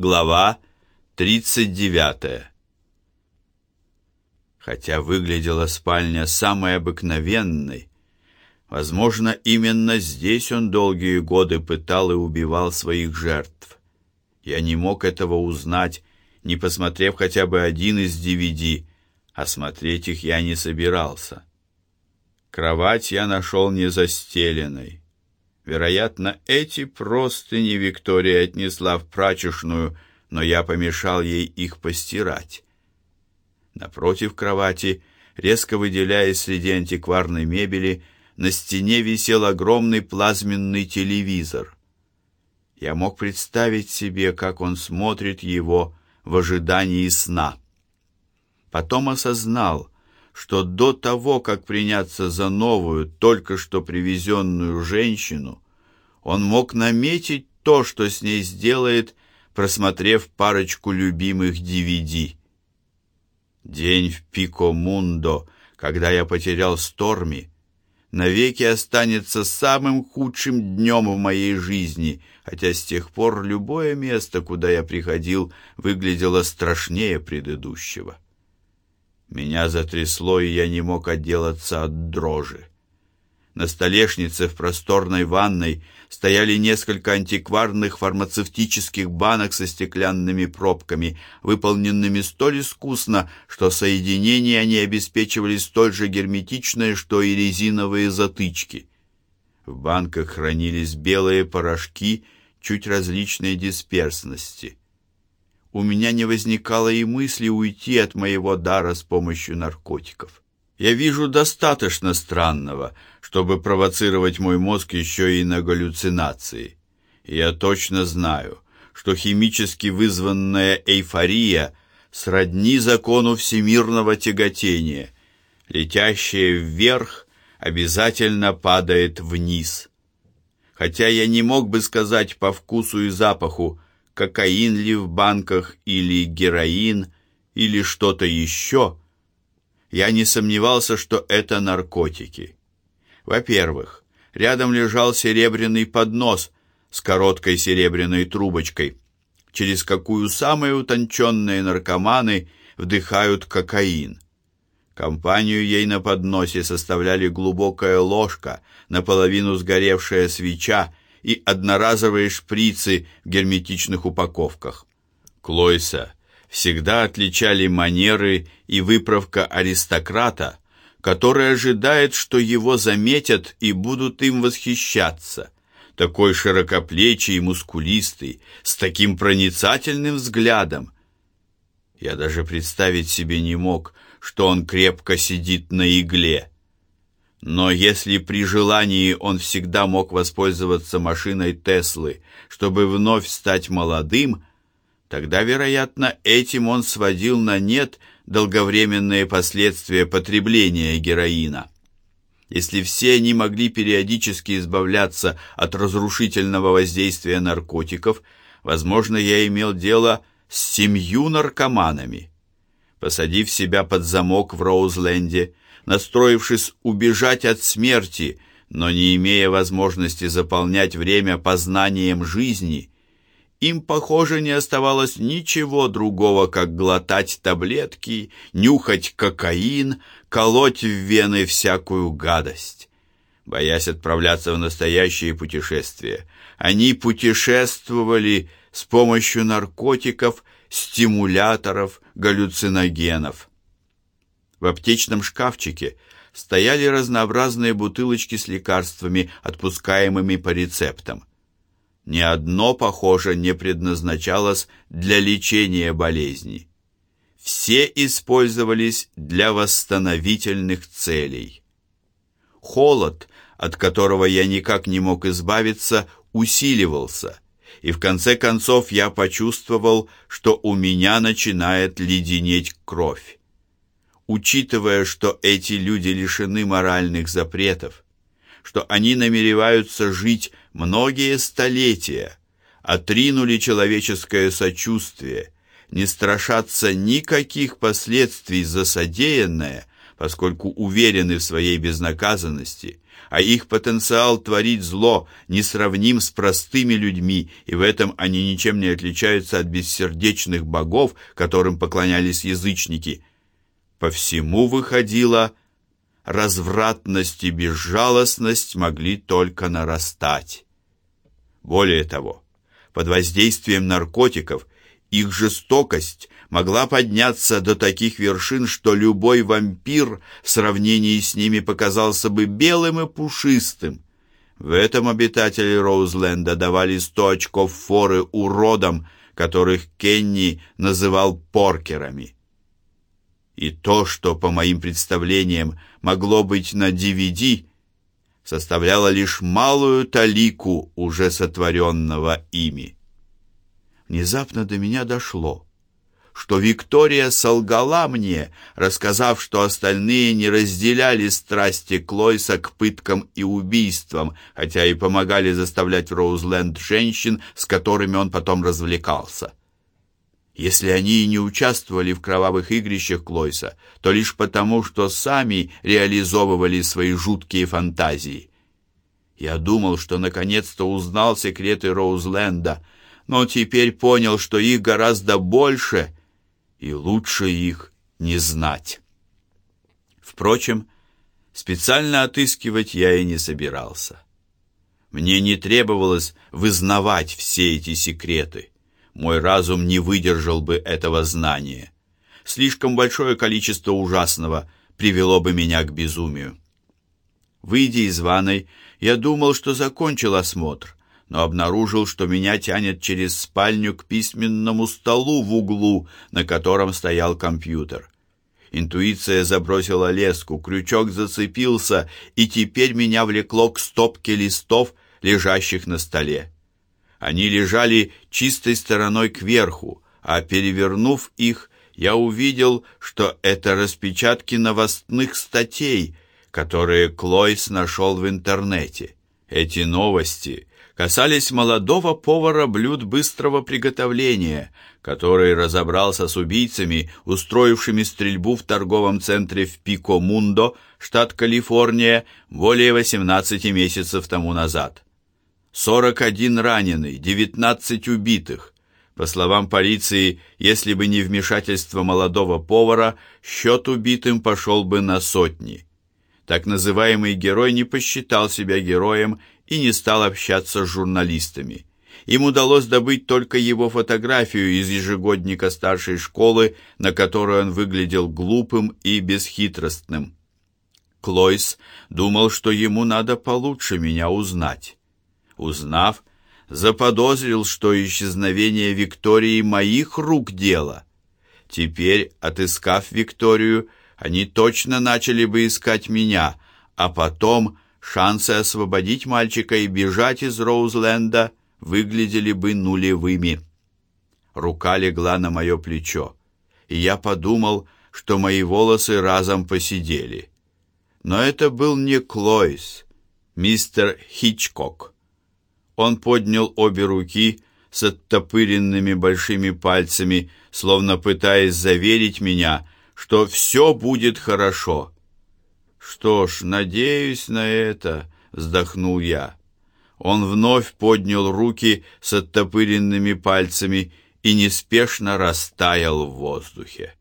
Глава 39. Хотя выглядела спальня самой обыкновенной, возможно, именно здесь он долгие годы пытал и убивал своих жертв. Я не мог этого узнать, не посмотрев хотя бы один из DVD, а смотреть их я не собирался. Кровать я нашел не застеленной. Вероятно, эти простыни Виктория отнесла в прачечную, но я помешал ей их постирать. Напротив кровати, резко выделяясь среди антикварной мебели, на стене висел огромный плазменный телевизор. Я мог представить себе, как он смотрит его в ожидании сна. Потом осознал, что до того, как приняться за новую, только что привезенную женщину, он мог наметить то, что с ней сделает, просмотрев парочку любимых DVD. День в Пико-Мундо, когда я потерял Сторми, навеки останется самым худшим днем в моей жизни, хотя с тех пор любое место, куда я приходил, выглядело страшнее предыдущего. Меня затрясло, и я не мог отделаться от дрожи. На столешнице в просторной ванной стояли несколько антикварных фармацевтических банок со стеклянными пробками, выполненными столь искусно, что соединения они обеспечивали столь же герметичное, что и резиновые затычки. В банках хранились белые порошки чуть различной дисперсности у меня не возникало и мысли уйти от моего дара с помощью наркотиков. Я вижу достаточно странного, чтобы провоцировать мой мозг еще и на галлюцинации. Я точно знаю, что химически вызванная эйфория сродни закону всемирного тяготения. Летящее вверх обязательно падает вниз. Хотя я не мог бы сказать по вкусу и запаху, кокаин ли в банках или героин или что-то еще, я не сомневался, что это наркотики. Во-первых, рядом лежал серебряный поднос с короткой серебряной трубочкой, через какую самые утонченные наркоманы вдыхают кокаин. Компанию ей на подносе составляли глубокая ложка, наполовину сгоревшая свеча и одноразовые шприцы в герметичных упаковках. Клойса всегда отличали манеры и выправка аристократа, который ожидает, что его заметят и будут им восхищаться. Такой широкоплечий и мускулистый, с таким проницательным взглядом. Я даже представить себе не мог, что он крепко сидит на игле. Но если при желании он всегда мог воспользоваться машиной Теслы, чтобы вновь стать молодым, тогда, вероятно, этим он сводил на нет долговременные последствия потребления героина. Если все они могли периодически избавляться от разрушительного воздействия наркотиков, возможно, я имел дело с семью наркоманами. Посадив себя под замок в Роузленде, настроившись убежать от смерти, но не имея возможности заполнять время познанием жизни, им, похоже, не оставалось ничего другого, как глотать таблетки, нюхать кокаин, колоть в вены всякую гадость. Боясь отправляться в настоящее путешествие, они путешествовали с помощью наркотиков, стимуляторов, галлюциногенов. В аптечном шкафчике стояли разнообразные бутылочки с лекарствами, отпускаемыми по рецептам. Ни одно, похоже, не предназначалось для лечения болезни. Все использовались для восстановительных целей. Холод, от которого я никак не мог избавиться, усиливался, и в конце концов я почувствовал, что у меня начинает леденеть кровь учитывая, что эти люди лишены моральных запретов, что они намереваются жить многие столетия, отринули человеческое сочувствие, не страшатся никаких последствий за содеянное, поскольку уверены в своей безнаказанности, а их потенциал творить зло несравним с простыми людьми, и в этом они ничем не отличаются от бессердечных богов, которым поклонялись язычники. По всему выходило, развратность и безжалостность могли только нарастать. Более того, под воздействием наркотиков их жестокость могла подняться до таких вершин, что любой вампир в сравнении с ними показался бы белым и пушистым. В этом обитатели Роузленда давали сто очков форы уродам, которых Кенни называл поркерами. И то, что, по моим представлениям, могло быть на DVD, составляло лишь малую талику уже сотворенного ими. Внезапно до меня дошло — что Виктория солгала мне, рассказав, что остальные не разделяли страсти Клойса к пыткам и убийствам, хотя и помогали заставлять в Роузленд женщин, с которыми он потом развлекался. Если они и не участвовали в кровавых игрищах Клойса, то лишь потому, что сами реализовывали свои жуткие фантазии. Я думал, что наконец-то узнал секреты Роузленда, но теперь понял, что их гораздо больше — и лучше их не знать. Впрочем, специально отыскивать я и не собирался. Мне не требовалось вызнавать все эти секреты. Мой разум не выдержал бы этого знания. Слишком большое количество ужасного привело бы меня к безумию. Выйдя из ванной, я думал, что закончил осмотр, но обнаружил, что меня тянет через спальню к письменному столу в углу, на котором стоял компьютер. Интуиция забросила леску, крючок зацепился, и теперь меня влекло к стопке листов, лежащих на столе. Они лежали чистой стороной кверху, а перевернув их, я увидел, что это распечатки новостных статей, которые Клойс нашел в интернете. Эти новости касались молодого повара блюд быстрого приготовления, который разобрался с убийцами, устроившими стрельбу в торговом центре в Пико-Мундо, штат Калифорния, более 18 месяцев тому назад. 41 раненый, 19 убитых. По словам полиции, если бы не вмешательство молодого повара, счет убитым пошел бы на сотни. Так называемый герой не посчитал себя героем и не стал общаться с журналистами. Им удалось добыть только его фотографию из ежегодника старшей школы, на которой он выглядел глупым и бесхитростным. Клойс думал, что ему надо получше меня узнать. Узнав, заподозрил, что исчезновение Виктории моих рук дело. Теперь, отыскав Викторию, они точно начали бы искать меня, а потом шансы освободить мальчика и бежать из Роузленда выглядели бы нулевыми. Рука легла на мое плечо, и я подумал, что мои волосы разом посидели. Но это был не Клойс, мистер Хичкок. Он поднял обе руки с оттопыренными большими пальцами, словно пытаясь заверить меня, что все будет хорошо. Что ж, надеюсь на это, вздохнул я. Он вновь поднял руки с оттопыренными пальцами и неспешно растаял в воздухе.